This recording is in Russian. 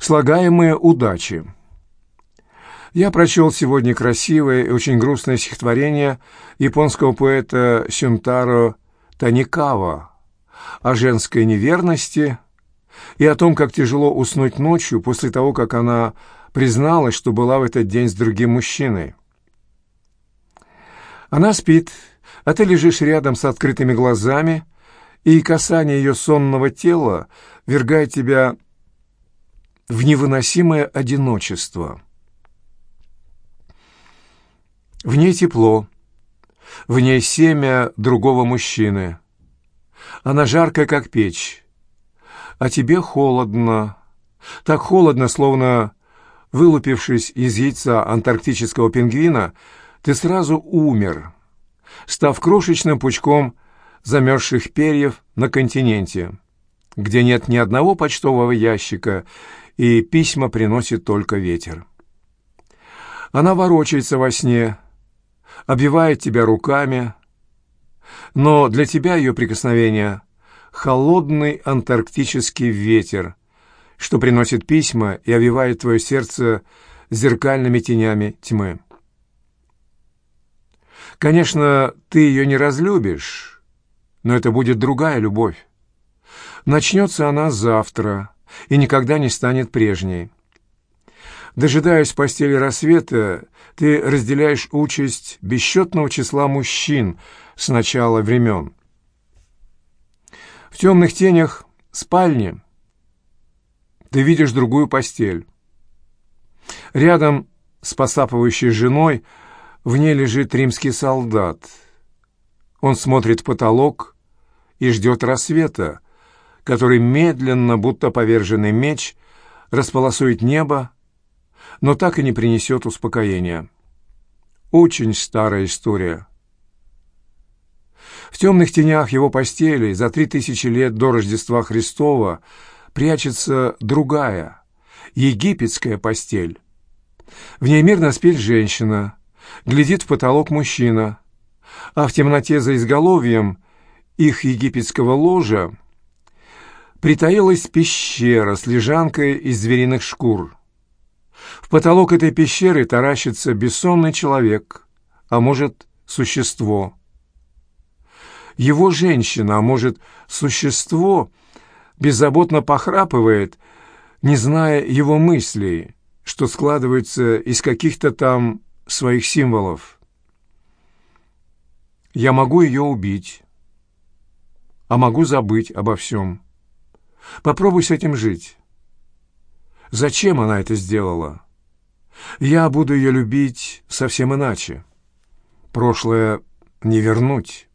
Слагаемые удачи. Я прочел сегодня красивое и очень грустное стихотворение японского поэта Сюнтаро Таникава о женской неверности и о том, как тяжело уснуть ночью после того, как она призналась, что была в этот день с другим мужчиной. Она спит, а ты лежишь рядом с открытыми глазами, и касание ее сонного тела вергает тебя в невыносимое одиночество. В ней тепло, в ней семя другого мужчины. Она жаркая, как печь, а тебе холодно, так холодно, словно, вылупившись из яйца антарктического пингвина, ты сразу умер, став крошечным пучком замерзших перьев на континенте, где нет ни одного почтового ящика, и письма приносит только ветер. Она ворочается во сне, обвивает тебя руками, но для тебя ее прикосновение — холодный антарктический ветер, что приносит письма и овивает твое сердце зеркальными тенями тьмы. Конечно, ты ее не разлюбишь, но это будет другая любовь. Начнется она завтра и никогда не станет прежней. Дожидаясь постели рассвета, ты разделяешь участь бесчетного числа мужчин с начала времен. В темных тенях спальни ты видишь другую постель. Рядом с посапывающей женой в ней лежит римский солдат. Он смотрит в потолок и ждет рассвета, который медленно, будто поверженный меч, располосует небо, но так и не принесет успокоения. Очень старая история. В темных тенях его постели за три тысячи лет до Рождества Христова прячется другая, египетская постель. В ней мирно спит женщина, глядит в потолок мужчина, а в темноте за изголовьем их египетского ложа притаилась пещера с лежанкой из звериных шкур. В потолок этой пещеры таращится бессонный человек, а может, существо. Его женщина, а может, существо, беззаботно похрапывает, не зная его мыслей, что складываются из каких-то там своих символов. Я могу ее убить, а могу забыть обо всем. Попробуй с этим жить. Зачем она это сделала? Я буду ее любить совсем иначе. Прошлое не вернуть.